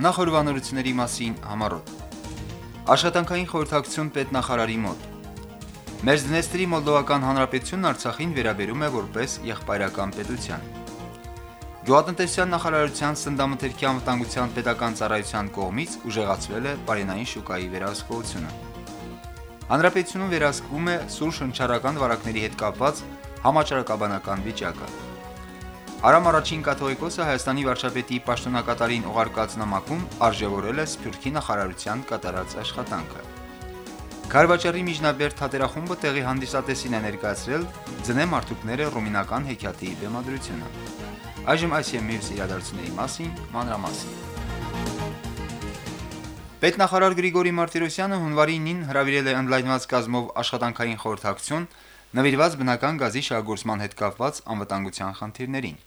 Նախորbanությունների մասին համառոտ։ Աշխատանքային խորհրդակցություն պետնախարարի մոտ։ Մերձդնեստրի Մոլդովական Հանրապետությունն Արցախին վերաբերում է որպես եղբայրական պետության։ Գյուղատնտեսության նախարարության Սնդամթերքի անվտանգության պետական ծառայության կողմից ուժեղացվել է բարենային շուկայի վերահսկողությունը։ Հանրապետությունում վերահսկվում է սուր շնչառական վարակների հետ կապված համաճարակաբանական վիճակը։ Արամ առաջին կաթողիկոսը Հայաստանի վարչապետի պաշտոնակատարին ուղարկած նամակում արժևորել է Սփյուռքի նախարարության կատարած աշխատանքը։ Կարվաճարի միջնաբերդ թատերախումբը տեղի հանդիսատեսին է ներկայացրել ձնե մարդուկները ռումինական հեքիաթի բեմադրությունը։ Այժմ այս եւ մյուս իրադարձությունների մասին մանրամասն։ Պետնախարար Գրիգորի Մարտիրոսյանը հունվարի 9-ին հրավիրել է ընդլայնված կազմով աշխատանքային խորհրդակցություն նվիրված բնական գազի շահգործման հետ կապված անվտանգության խնդիրներին։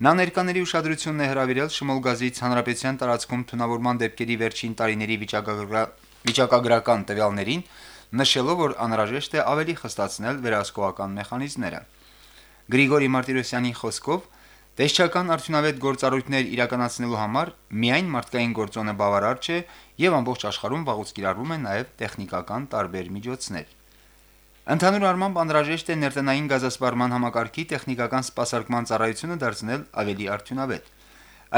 Նա ներկաների ուշադրությունն է հրավիրել շմոլ գազից հանրապետության տարածքում թունավորման դեպքերի վերջին տարիների վիճակագրական տվյալներին, նշելով, որ անհրաժեշտ է ավելի խստացնել վերահսկողական մեխանիզմները։ Գրիգորի Մարտիրոսյանի խոսքով Տեսչական արդյունավետ գործառույթներ իրականացնելու համար միայն մարդկային գործոնը բավարար չէ եւ ամբողջ աշխարհում վաղուց կիրառվում են նաեւ տեխնիկական տարբեր միջոցներ։ Ընդհանուր առմամբ անհրաժեշտ է ներտնային գազասպառման համակարգի տեխնիկական սպասարկման ծառայությունը դարձնել ավելի արդյունավետ։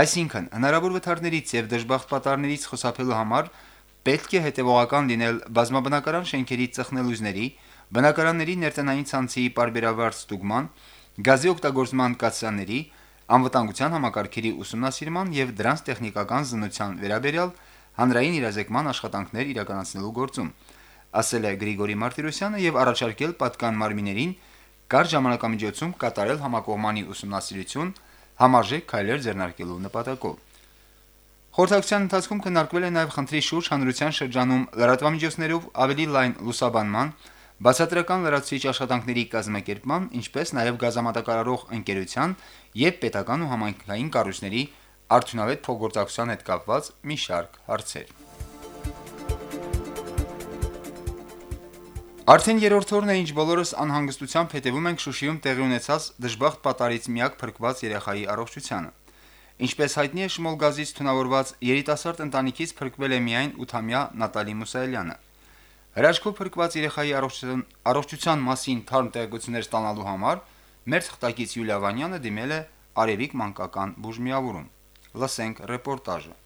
Այսինքն, հնարավոր վթարներից եւ դժբախտ պատառներից խուսափելու համար պետք է հետեւողական լինել բազմաբնակարան շենքերի ծխնելույզների, բնակարանների ներտնային ցանցի պարբերաբար ստուգման, գազի օգտագործման կացրանների, անվտանգության համակարգերի ուսումնասիրման եւ դրանց տեխնիկական զննության վերաբերյալ հանրային իրազեկման աշխատանքներ իրականացնելու գործում, ասել է Գրիգորի Մարտիրոսյանը եւ առաջարկել պատկան մարմիններին կար ժամանակամիջոցում կատարել համակողմանի ուսումնասիրություն համարժեք քայլեր ձեռնարկելու նպատակով։ Խորհրդակցության ընթացքում քննարկվել է նաև խնդրի շուրջ հանրության շրջանում լրատվամիջոցներով ավելի լայն լուսաբանման, բացատրական լրացուցիչ աշխատանքների կազմակերպման, ինչպես նաև գազամատակարարող ընկերության եւ պետական ու համայնքային կառույցների արդյունավետ փոխգործակցության հետ կապված մի շարք հարցեր։ Արդեն երրորդ օրն է, ինչ բոլորս անհանգստությամբ հետևում ենք Շուշիում տեղի ունեցած դժբախտ պատարից միակ փրկված երեխայի առողջությանը։ Ինչպես հայտնի է, շմոլ գազից թունավորված երիտասարդ ընտանիքից փրկվել է միայն 8-ամյա Նատալի Մուսայելյանը։ Հրաշքով փրկված երեխայի առողջության առողջության մասին թարմ տեղեկություններ ստանալու համար մեր թղթակից Յուլիա Վանյանը դիմել է Արևիկ մանկական բուժմիավորում։ Լսենք ռեպորտաժը։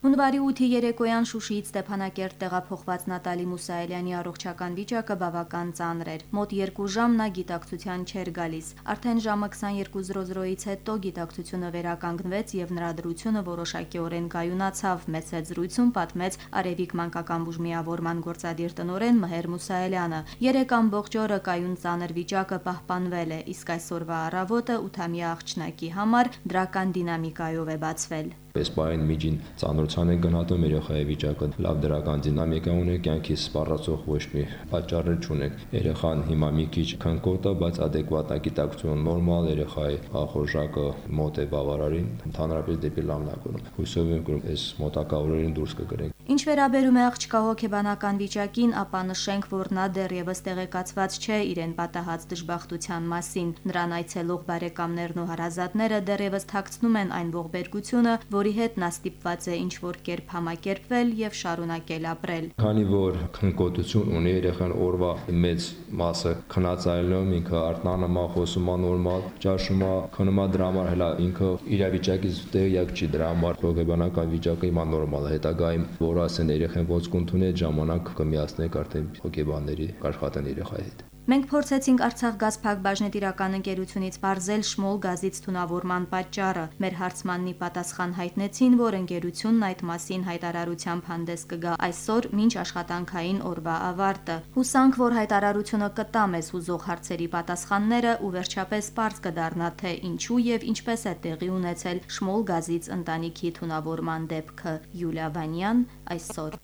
Հունվարի 8-ի երեկոյան Շուշիից Ստեփանակերտ տեղափոխված Նատալի Մուսայելյանի առողջական վիճակը բավական ծանր էր։ Մոտ 2 ժամ նա գիտակցության չէր գալիս։ Արդեն ժամը 22:00-ից հետո գիտակցությունը վերականգնվեց եւ նրա դրությունը որոշակիորեն կայունացավ։ Մեծ զրույցում պատմեց Արևիկ մանկական բուժմիավորման գործադիր տնօրեն Մհեր Մուսայելյանը։ Երեք ամբողջ օրը կայուն ծանր վիճակը պահպանվել է, իսկ այսօրվա առավոտը 8-ամյա աղջնակի համար դրական դինամիկայով է բացվել։ Պես պայն միջին ծանրության է գնահատում երեխայի վիճակը, լավ դրական դինամիկա ունի, կյանքի սպառացող ոչ մի պատճառներ չունեք։ Երեխան հիմա մի քիչ քնկոտ է, բայց adekvat ագիտակցություն նորմալ, երեխայի ախորժակը մոտ է բավարարին, ընդհանրապես դեպի լամնակում։ Հույսով եմ, որ այս մոտակա օրերին դուրս կգրենք։ Ինչ վերաբերում է աղջկա հոգեբանական վիճակին, ապա նշենք, որ նա դեռևս տեղեկացված չէ իրեն պատահած դժբախտության մասին։ Նրան այցելող բարեկամներն ու հարազատները դեռևս թաքցնում են այն ողբերգությունը, որի հետ նա ստիպված է ինչ որ կերպ համակերպվել եւ շարունակել ապրել։ Քանի որ քնկոտություն ունի երեխան օրվա մեծ մասը քնածայելում ինքը արտնանումա խոսումա նորմալ, ճաշումա, քնումա դրա համար հələ ինքը իրավիճակից տեղյակ չի դրա համար հոգեբանական վիճակը հիմա նորմալ է հետագայում որ ասեն երեխան ոնց կընդունի այդ ժամանակ կմիացնենք արդեն հոգեբանների աշխատեն երեխայի հետ Մենք փորձեցինք Արցախ գազփակ բաժնետիրական ընկերությունից բարձել շմոլ գազից թունավորման պատճառը։ Մեր հարցմաննի պատասխան հայտնեցին, որ ընկերությունն այդ մասին հայտարարությամբ հանդես կգա այսօր մինչ աշխատանքային օրվա ավարտը։ Հուսանք, որ հայտարարությունը կտա մեզ հուզող հարցերի պատասխանները ու վերջապես པարզ կդառնա թե ինչու եւ ինչպես է տեղի ունեցել շմոլ գազից ընտանիքի թունավորման դեպքը։ Յուլիա Վանյան այսօր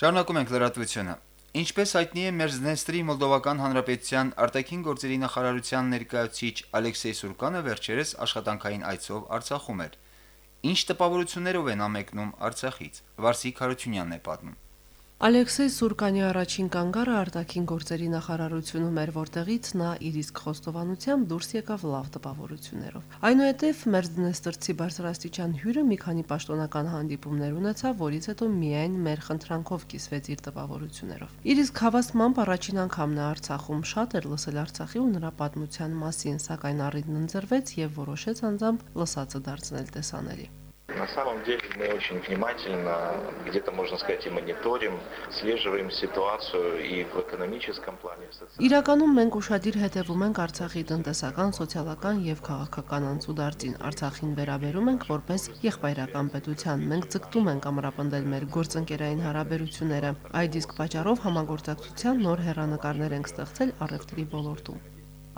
Շարունակում ենք լրատվությունը։ Ինչպես հայտնի է Մերձնեստրի Մոլդովական Հանրապետության արտաքին գործերի նախարարության ներկայացուցիչ Ալեքսեյ Սուրկանը վերջերս աշխատանքային այցով Արցախում էր։ Ինչ տպավորություններով են ամեկնում Արցախից։ Վարսիկ Հարությունյանն է պատմում։ Ալեքսեյ Սուրկանի առաջին կանգառը արտաքին գործերի նախարարությունում էր, որտեղից նա իր իսկ խոստովանությամբ դուրս եկավ լավ տպավորություններով։ Այնուհետև Մերձնեստրցի բարձրաստիճան հյուրը մի քանի պաշտոնական հանդիպումներ ունեցավ, որից հետո միայն մեր խնդրանքով կիսվեց իր տպավորություններով։ Իր իսկ հավաստմամբ առաջին անգամն է Արցախում շատ էր լսել Արցախի ու նրա պատմության մասին, սակայն առիթն ընձեռվեց եւ որոշեց անձամբ լսածը դարձնել տեսանելի։ На самом деле мы очень внимательно, где-то можно сказать, и мониторим, слеживаем ситуацию и в экономическом плане, в социальном. Իրականում մենք ուշադիր հետևում ենք Արցախի տնտեսական, սոցիալական եւ քաղաքական անցուդարձին։ Արցախին վերաբերում ենք որպես եղբայրական պետության։ Մենք ձգտում ենք ամրապնդել մեր գործընկերային հարաբերությունները։ Այդ իսկ պատճառով համագործակցության նոր հերանեկարներ ենք ստեղծել առևտրի ոլորտում։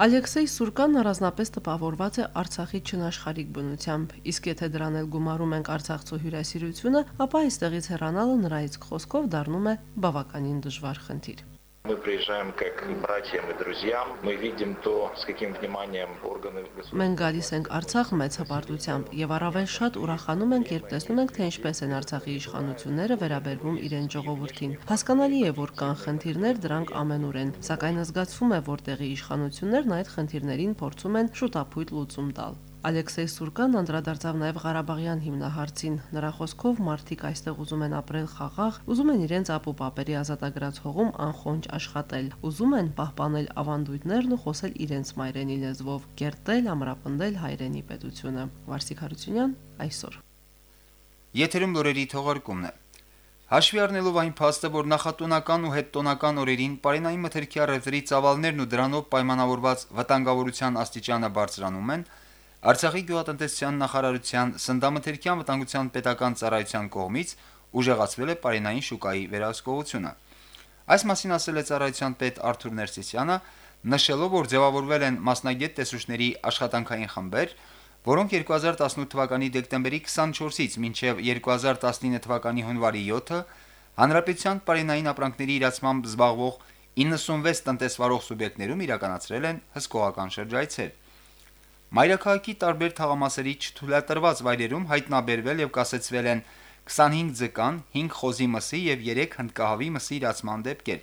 Ալեքսեյ Սուրկան առանձնապես տպավորված է Արցախի չնաշխարիկ բնությամբ, իսկ եթե դրան էլ գումարում ենք Արցախցու հյուրասիրությունը, ապա այստեղից հեռանալը նրա իսկ խոսքով դառնում է բավականին դժվար խնդիր։ Мы приезжаем как к братьям и друзьям, мы видим то, с каким вниманием органы Մենք գալիս ենք Արցախ մեծ հպարտությամբ եւ առավել շատ ուրախանում ենք, երբ տեսնում ենք, թե ինչպես են Արցախի իշխանությունները վերաբերվում իրեն ժողովրդին։ Հասկանալի է, որ կան խնդիրներ, դրանք ամենուր են, սակայն զգացվում է, որ տեղի իշխանություններն այդ խնդիրներին փորձում են շուտապույտ լուծում տալ։ Ալեքսեյ Սուրկան անդրադարձավ նաև Ղարաբաղյան հիմնահարցին։ Նրա խոսքով մարդիկ այստեղ ուզում են ապրել խաղաղ, ուզում են իրենց ապուպապերի ազատագրած հողում անխոնջ աշխատել, ուզում են պահպանել ավանդույթներն ու խոսել իրենց մայրենի լեզվով, կերտել, ամրապնդել հայրենի պետությունը։ Վարսիկ Հարությունյան այսօր։ Եթերում լուրերի թողարկումն է։ Հաշվի առնելով այն փաստը, որ նախատոնական ու հետտոնական օրերին Պարենային մթերքի առևտրի ծավալներն ու դրանով պայմանավորված վտանգավորության աստիճանը բարձրանում են, Արցախի գյուղատնտեսության նախարարության Սնդամթերքյան վտանգության պետական ծառայության կողմից ուժեղացվել է Պարենային շուկայի վերահսկողությունը։ Այս մասին ասել է ծառայության պետ Արթուր Ներսիսյանը, նշելով, որ ձևավորվել են մասնագետ տեսուչների աշխատանքային խմբեր, որոնք 2018 թվականի դեկտեմբերի 24-ից մինչև 2019 թվականի հունվարի 7-ը հանրապետության Պարենային ապրանքների իրացմամբ զբաղվող 96 տնտեսվարող սուբյեկտներում իրականացրել են հսկողական շրջայցեր։ Մայրաքաղաքի տարբեր թաղամասերի չթույլատրված վայրերում հայտնաբերվել եւ կասեցվել են 25 ձկան, 5 խոզի մսի եւ 3 հնդկահավի մսի իրացման դեպքեր։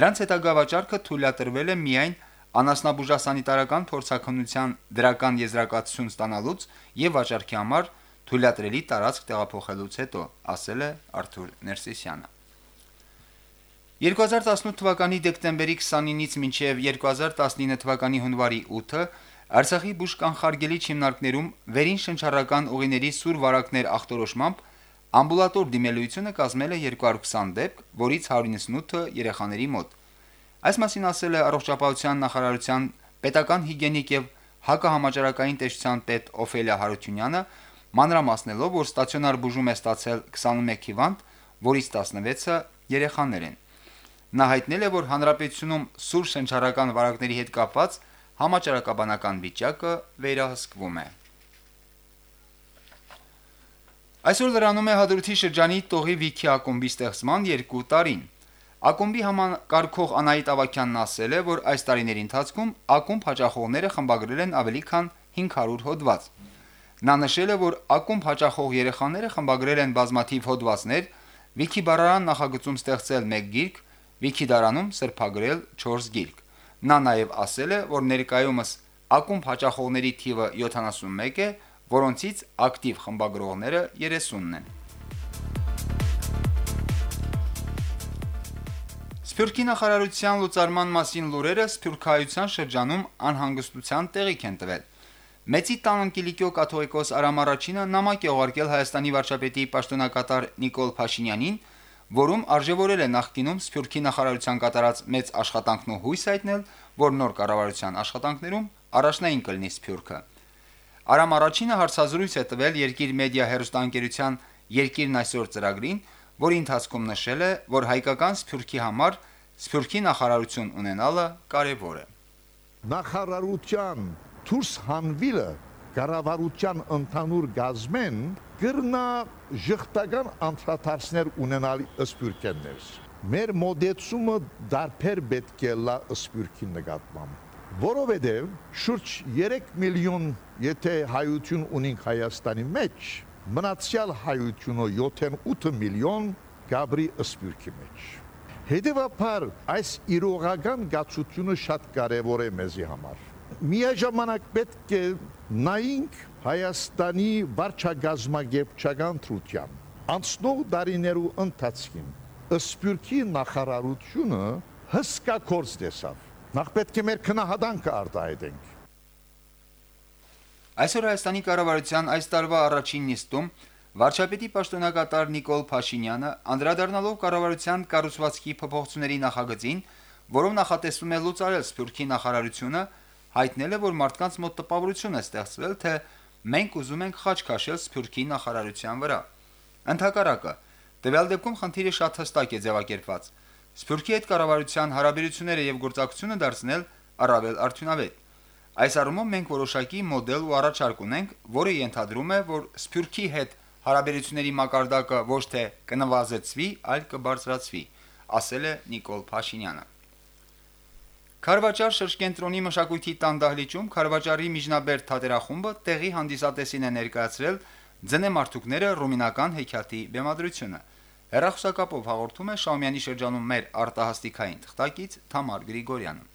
Դրանց հետագա վաճառքը թույլատրվել է միայն անասնաբուժասանիտարական փորձակնության դրական եզրակացություն ստանալուց եւ վաճառքի համար թույլատրելի տարածք տեղափոխելուց հետո, ասել է Արթուր Ներսիսյանը։ 2018 թվականի դեկտեմբերի 29-ից մինչև 2019 թվականի հունվարի 8-ը Արցախի բուժկանխարգելի հիմնարկներում վերին շնչառական ուղիների սուր վարակներ ախտորոշմամբ ամբուլատոր դիմելույությունը կազմել է 220 դեպք, որից 198-ը երեխաների մոտ։ Այս մասին ասել է առողջապահության նախարարության պետական հիգիենիկ եւ հակահամաճարակային տեսչության պետ Օֆելիա Հարությունյանը մանրամասնելով, որ ստացիոնար բուժում է ստացել 21 հիվանդ, որից 16-ը երեխաներ են։ Նա հայտնել է, որ հանրապետությունում սուր շնչառական վարակների հետ կապված համաճարակաբանական վիճակը վերահսկվում է։ Այսօր լրանում է Հադրութի շրջանի Տողի Վիքի ակումբի ստեղծման 2 տարին։ Ակումբի համակարգող Անահիտ Ավակյանն ասել է, որ այս տարիների ընթացքում ակումբ հաճախողները խմբագրել են ավելի քան 500 հոդված։ Նա նշել է, որ ակումբ հաճախող երեխաները խմբագրել են բազմաթիվ հոդվածներ, Վիքի բարարան նախագծում ստեղծել 1 գիրք, Վիքի դարանում սրբագրել 4 գիրք։ Նա նաև ասել է, որ ներկայումս ակումբ հաճախողների թիվը 71 է, որոնցից ակտիվ խմբագրողները 30-ն են։ Սփյուռքի նախարարության լուծարման մասին լուրերը Սփյուռքայության շրջանում անհանգստության տեղիք են տվել։ Մեծի տան Կիլիկիո կաթողիկոս Արամ առաջինը նամակ է ուղարկել Հայաստանի վարչապետի պաշտոնակատար Նիկոլ Փաշինյանին, որում արժևորել է նախկինում Սփյուռքի նախարարության կատարած մեծ աշխատանքն ու հույս հայտնել, որ նոր կառավարության աշխատանքներում առաջնային կլինի Սփյուռքը։ Արամ առաջինը հարցազրույց է տվել Երկիր մեդիա հերոստանգերության Երկիրն այսօր ծրագրին, որի ընթացքում նշել է, որ հայկական Սփյուռքի համար Սփյուռքի նախարարություն ունենալը կարևոր է։ Նախարարության դուրս հանվիլը կառավարության ընդհանուր գազմեն գրնա ժխտական անդրադարձներ ունենալ սպյուրքեններ։ Մեր մոդեցումը դարբեր պետք է լա սպյուրքի նկատմամբ, որովհետև շուրջ 3 միլիոն եթե հայություն ունենք Հայաստանի մեջ, մնացյալ հայությունը 7-8 միլիոն Գաբրի ըսպյուրքի մեջ։ Հետևաբար այս իրողական գացությունը շատ կարևոր է մեզի համար։ Միաժամանակ պետք է նայենք Հայաստանի վարչագազմագեբչական թրության անցնող դարիներու ընթացքին ըսպյուրքի նախարարությունը հսկա կորս տեսավ։ Նախ պետք է մեր քնահատանքը արտահայտենք։ Այսօր Հայաստանի կառավարության այս տարվա առաջին նիստում վարչապետի պաշտոնակատար Նիկոլ Փաշինյանը անդրադառնալով կառավարության կառուցվածքի փոփոխությունների նախագծին, որով նախատեսվում է լուծարել Սփյուռքի նախարարությունը, հայտնել է, որ մարդկանց մոտ տպավորություն է ստեղծվել, թե մենք ուզում ենք խաչ քաշել Սփյուռքի նախարարության վրա։ Ընթակառակը, տվյալ դեպքում խնդիրը շատ հստակ է ձևակերպված։ Սփյուռքի հետ կառավարության հարաբերությունները եւ գործակցությունը դարձնել առավել արդյունավետ։ Այս առումով մենք որոշակի մոդել ու առաջարկ ունենք, որը ենթադրում է, որ Սփյուռքի հետ հարաբերությունների մակարդակը ոչ թե կնվազեցվի, այլ կբարձրացվի, ասել է Նիկոլ Փաշինյանը։ Խարվաճար շրջկենտրոնի մշակույթի տան դահլիճում Խարվաճարի միջնաբերդ թատերախումբը տեղի հանդիսատեսին է ներկայացրել ձնեմարթուկները ռումինական հեքիաթի բեմադրությունը։ Հերախոսակապով հաղորդում է Շաումյանի շրջանում մեր արտահասթիկային թղթակից Թամար Գրիգորյանը։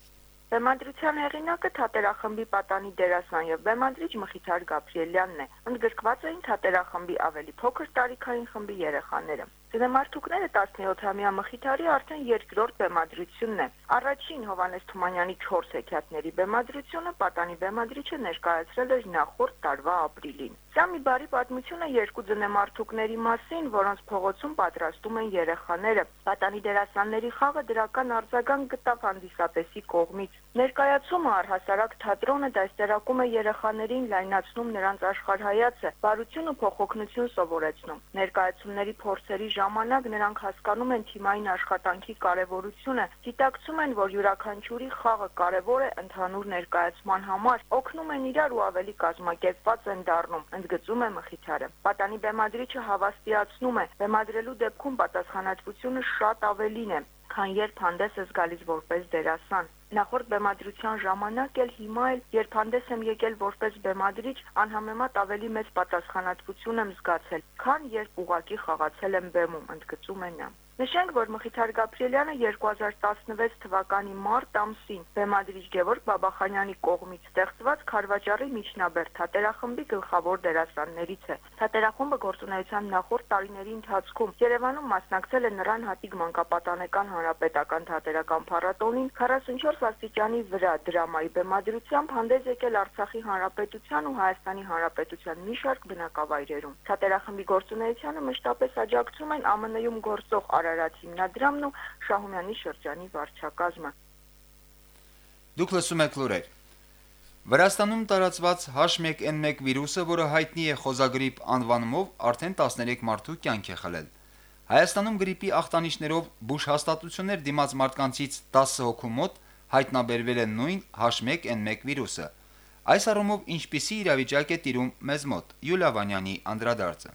Բեմադրության հեղինակը թատերախմբի պատանի դերասան եւ բեմադրիչ Մխիթար Գաբրիելյանն է։ Ընդգրկված էին թատերախմբի ավելի փոքր տարիքային խմբի երեխաները։ Ձնեմարթուկները 17-ամյա Մխիթարի արդեն երկրորդ բեմադրությունն է։ Առաջին Հովանես Թումանյանի 4 հեքիաթների բեմադրությունը պատանի բեմադրիչը ներկայացրել էր նախորդ տարվա ապրիլին։ Սա մի բարի պատմություն է երկու ձնեմարթուկների մասին, որոնց փողոցում պատրաստում են երեխաները։ Պատանի դերասանների խաղը դրական արձագանք գտավ հանդիսատեսի կողմից։ Ներկայացումը առհասարակ թատրոնը դաստիարակում է երեխաներին, լայնացնում նրանց աշխարհայացը, բարություն ու փոխօգնություն սովորեցնում։ Ներկայացումների փորձերի ժամանակ նրանք հասկանում են թիմային աշխատանքի կարևորությունը, դիտակցում են, որ յուրաքանչյուրի խաղը կարևոր է ընդհանուր ներկայացման համար, օգնում են իրար ու ավելի կազմակերպված են դառնում, ընդգծում է Մխիթարը։ Պատանի բեմադրիչը հավաստիացնում է, բեմադրելու դեպքում պատասխանատվությունը շատ ավելին է, քան երբ հանդես ես գալիս որպես դերասան։ Նախորդ բեմադրության ժամանակ էլ հիմա էլ երբ հանդես եմ եկել որպես բեմադրիչ, անհամեմատ ավելի մեծ պատասխանատվություն եմ զգացել, քան երբ ուղակի խաղացել եմ բեմում, ընդգծում է նա։ Նշենք, որ Մխիթար Գաբրիելյանը 2016 թվականի մարտ ամսին բեմադրիչ Գևորգ Բաբախանյանի կողմից ստեղծված Խարվաճարի միջնաբեր թատերախմբի գլխավոր դերասաններից է։ Թատերախումբը գործունեության նախորդ տարիների ընթացքում Երևանում մասնակցել է նրան հատիկ մանկապատանեկան հանրապետական թատերական փառատոնին 44 աստիճանի վրա դրամայի բեմադրությամբ հանդես եկել Արցախի հանրապետության ու Հայաստանի հանրապետության մի շարք բնակավայրերում։ Թատերախմբի գործունեությանը մշտապես աջակցում են ԱՄՆ-ում գործող Արարատ հիմնադրամն ու Շահումյանի շրջանի վարչակազմը։ Դուք լսում եք լուրեր։ Վրաստանում տարածված H1N1 վիրուսը, որը հայտնի է խոզագրիպ անվանումով, արդեն 13 մարդու կյանք է խլել։ Հայաստանում գրիպի ախտանիշներով բուժ հաստատություններ դիմաց մարդկանցից 10 հոգու մոտ հայտնաբերվել է նույն H1N1 վիրուսը։ Այս առումով ինչպիսի իրավիճակ է տիրում մեզ մոտ։ Յուլիա Վանյանի անդրադարձը։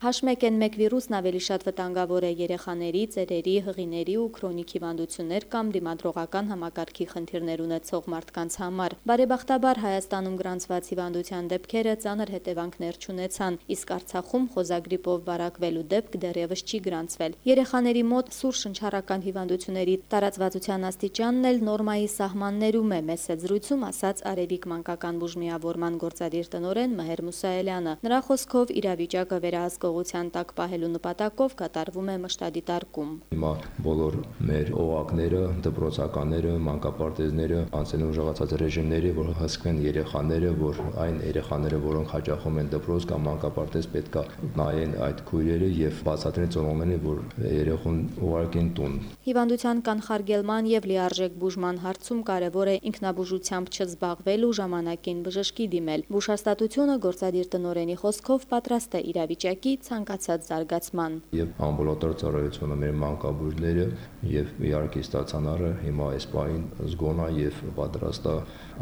H1N1 վիրուսն ավելի շատ վտանգավոր է երեխաների, ծերերի, հղիների ու քրոնիկ հիվանդություններ կամ դիմադրողական համակարգի խնդիրներ ունեցող մարդկանց համար։ Բարեբախտաբար Հայաստանում գրանցված հիվանդության դեպքերը ծանր հետևանքներ չունեցան, իսկ Արցախում խոզագրիպով վարակվելու դեպք դեռևս չի գրանցվել։ Երեխաների մոտ սուր շնչառական հիվանդությունների տարածվածության աստիճանն էլ նորմայի սահմաններում է, մեծ զրույցում ասաց Արևիկ մանկական բուժմիավորման գործադիր տնօրեն Մհեր Մուսայելյանը։ Նրա խոսքով իրավիճակը վերահսկող հսկողության տակ պահելու նպատակով կատարվում է մշտադիտարկում։ Հիմա բոլոր մեր օղակները, դպրոցականները, մանկապարտեզները անցել են ուժեղացած ռեժիմների, որ հսկվեն երեխաները, որ այն երեխաները, որոնք հաճախում են դպրոց կամ մանկապարտեզ, պետքա նայեն այդ քույրերը եւ բացատրեն ծնողներին, որ երեխուն ուղարկեն տուն։ Հիվանդության կանխարգելման եւ լիարժեք բուժման հարցում կարեւոր է ինքնաբուժությամբ չզբաղվել ու ժամանակին բժշկի դիմել։ Բուժհաստատությունը գործադիր տնորենի խոսքով պատրաստ է իրավիճակի ցանկացած զարգացման։ Եվ ամբուլատոր ծառայությունը մեր մանկաբույժները եւ իհարկե ստացանարը հիմա այս պահին զգոնա եւ պատրաստ է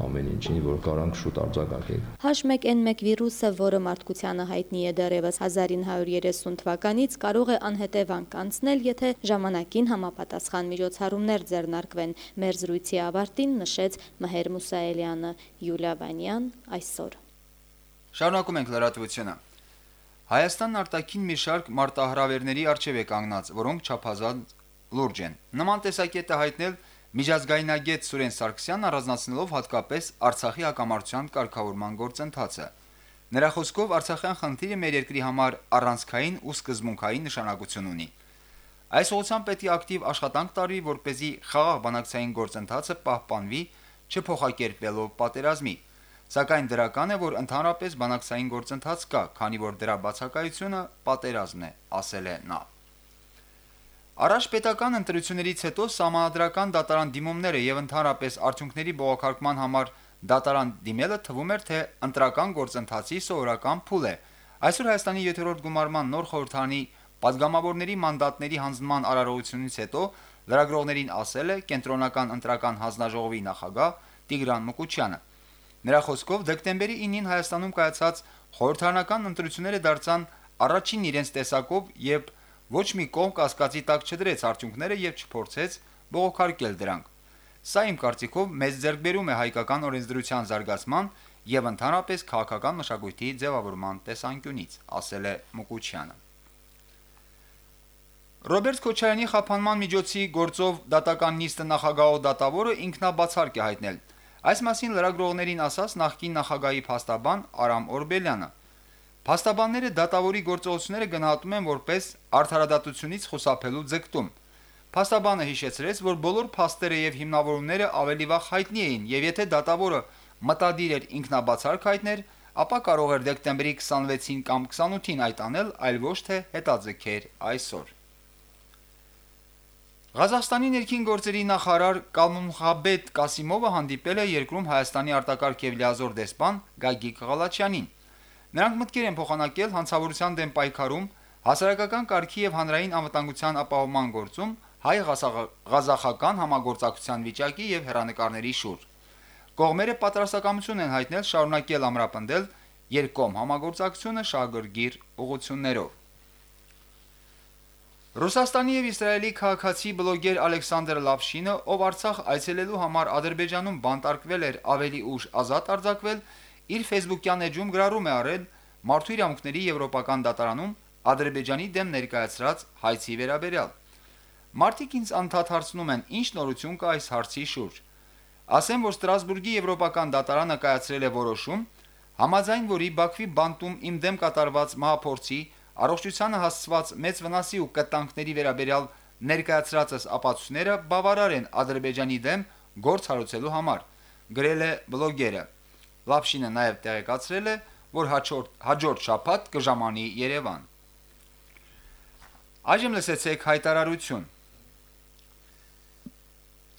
ամեն ինչին, որ կարանք շուտ արձագանքենք։ H1N1 վիրուսը, որը մարդկությանը հայտնի է դեռևս 1930 թվականից, կարող է անհետևանք անցնել, եթե ժամանակին համապատասխան միջոցառումներ ձեռնարկվեն։ Մեր զրույցի ավարտին նշեց Մհեր Մուսայելյանը, Յուլիա Վանյան այսօր։ Շարունակում ենք լրատվությունը։ Հայաստանն արտաքին մի շարք մարտահրավերների արժև է կանգնած, որոնք չափազանց լուրջ են։ Նման տեսակետը հայտնել միջազգայնագետ Սուրեն Սարգսյանն առանձնացնելով հատկապես Արցախի հակամարտության կարգավորման գործընթացը։ Նրա խոսքով Արցախյան խնդիրը մեր երկրի համար առանցքային ու սկզբունքային նշանակություն ունի։ Այս ուղղությամբ պետք է ակտիվ աշխատանք տարվի, որ เป զի խաղաղ բանակցային գործընթացը պահպանվի, չփոխակերպելով պատերազմի։ Սակայն դրական է, որ ընդհանրապես բանակցային գործընթաց կա, քանի որ դրա բացակայությունը պատերազմն է, ասել է նա։ Արաշ պետական ընտրություններից հետո համանդրական դատարան դիմումները եւ ընդհանրապես արդյունքների բողոքարկման համար դատարան դիմելը թվում էր թե ընտրական գործընթացի սովորական փուլ է։ Այսօր Հայաստանի 7-րդ գումարման նոր խորհրդանի падգամավորների մանդատների հանձնման արարողությունից հետո լրագրողներին ասել է կենտրոնական ընտրական հանձնաժողովի նախագահ Տիգրան Մկուչյանը։ Նրա խոսքով դեկտեմբերի 9-ին Հայաստանում կայացած խորհրդարանական ընտրությունները դարձան առաջին իրենց տեսակով եւ ոչ մի կողմ կասկածի տակ չդրեց արդյունքները եւ չփորձեց բողոքարկել դրանք։ Սա իմ կարծիքով մեծ ձեռքբերում է հայկական օրենսդրության զարգացման եւ ընդհանրապես քաղաքական մշակույթի ձևավորման տեսանկյունից, ասել է Մուկուչյանը։ Ռոբերտ Քոչարյանի խափանման միջոցի գործով դատական նիստը նախագահող դատավորը ինքնաբացարկ է հայտնել։ Այս մասին լրագրողներին ասաց նախկին նախագահի փաստաբան Արամ Օրբելյանը։ Փաստաբանները դատավորի գործողությունները գնահատում են որպես արդարադատությունից խուսափելու ձգտում։ Փաստաբանը հիշեցրեց, որ բոլոր փաստերը եւ հիմնավորումները ավելի վաղ հայտնի էին, եւ եթե դատավորը մտադիր էր ինքնաբացարկ հայտներ, ապա կարող էր դեկտեմբերի 26-ին կամ 28-ին այդ անել, այլ ոչ թե հետաձգեր այսօր։ Ղազախստանի ներքին գործերի նախարար Կալմունխաբեդ Կասիմովը հանդիպել է երկրում Հայաստանի արտակարգ եւ լիազոր դեսպան Գագիկ Ղալաչյանին։ Նրանք մտքեր են փոխանակել հանցավորության դեմ պայքարում, հասարակական կարգի եւ հանրային անվտանգության ապահովման գործում հայ-ղազախական համագործակցության վիճակի եւ հերանեկարների շուրջ։ Կողմերը պատրաստակամություն են հայտնել շարունակել ամրապնդել երկկողմ համագործակցությունը շահագրգիռ ուղություններով։ Ռուսաստանի եւ Իսրայելի քաղաքացի բլոգեր Ալեքսանդր Լապշինը, ով Արցախ այցելելու համար Ադրբեջանում բանտարկվել էր ավելի ուշ ազատ արձակվել, իր Facebook-յան էջում գրառում է արել. Մարդու իրավունքների եվրոպական դատարանում Ադրբեջանի դեմ ներկայացրած հայցի վերաբերյալ։ Մարդիկ ինձ անդադարցնում են, ինչ նորություն կա այս հարցի շուրջ։ Ասեմ, որ Ստրասբուրգի եվրոպական դատարանը կայացրել է որոշում, համաձայն որի Բաքվի բանտում իմ դեմ կատարված մահափորձի առողջությանը հասցված մեծ վնասի ու կտանքների վերաբերյալ ներկայացրածս ապացույցները բավարար են Ադրբեջանի դեմ գործ հարուցելու համար, գրել է բլոգերը։ Լապշինը նաև տեղեկացրել է, որ հաջորդ հաջորդ շաբաթ կժամանի Երևան։ Այժմ լսեցեք հայտարարություն։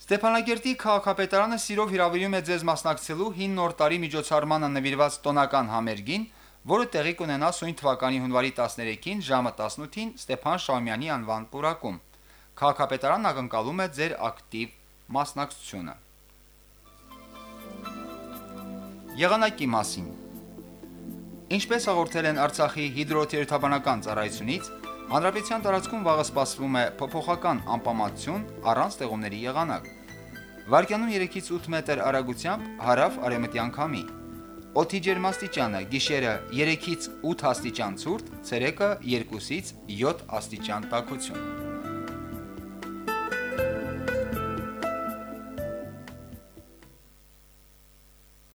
Ստեփանագերտի քաղաքապետարանը սիրով հրավիրում է ձեզ մասնակցելու 5 նոր տարի միջոցառմանը նվիրված տոնական համերգին, որը տեղի կունենա սույն թվականի հունվարի 13-ին ժամը 18-ին Ստեփան Շահումյանի անվան պուրակում։ Քաղաքապետարանն ակնկալում է ձեր ակտիվ մասնակցությունը։ Եղանակի մասին Ինչպես հաղորդել են Արցախի հիդրոթերապանական ծառայությունից, հանրապետության տարածքում վաղը սպասվում է փոփոխական անպամատություն առանց ձեղումների եղանակ։ Վարկյանում 3-ից 8 մետր արագությամբ հարավ արևմտյան քամի։ Օդի ջերմաստիճանը՝ գիշերը 3-ից 8 աստիճան ցուրտ, ցերեկը 2-ից 7 աստիճան տաքություն։